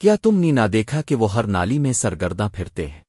کیا تم نے نہ دیکھا کہ وہ ہر نالی میں سرگرداں پھرتے ہیں؟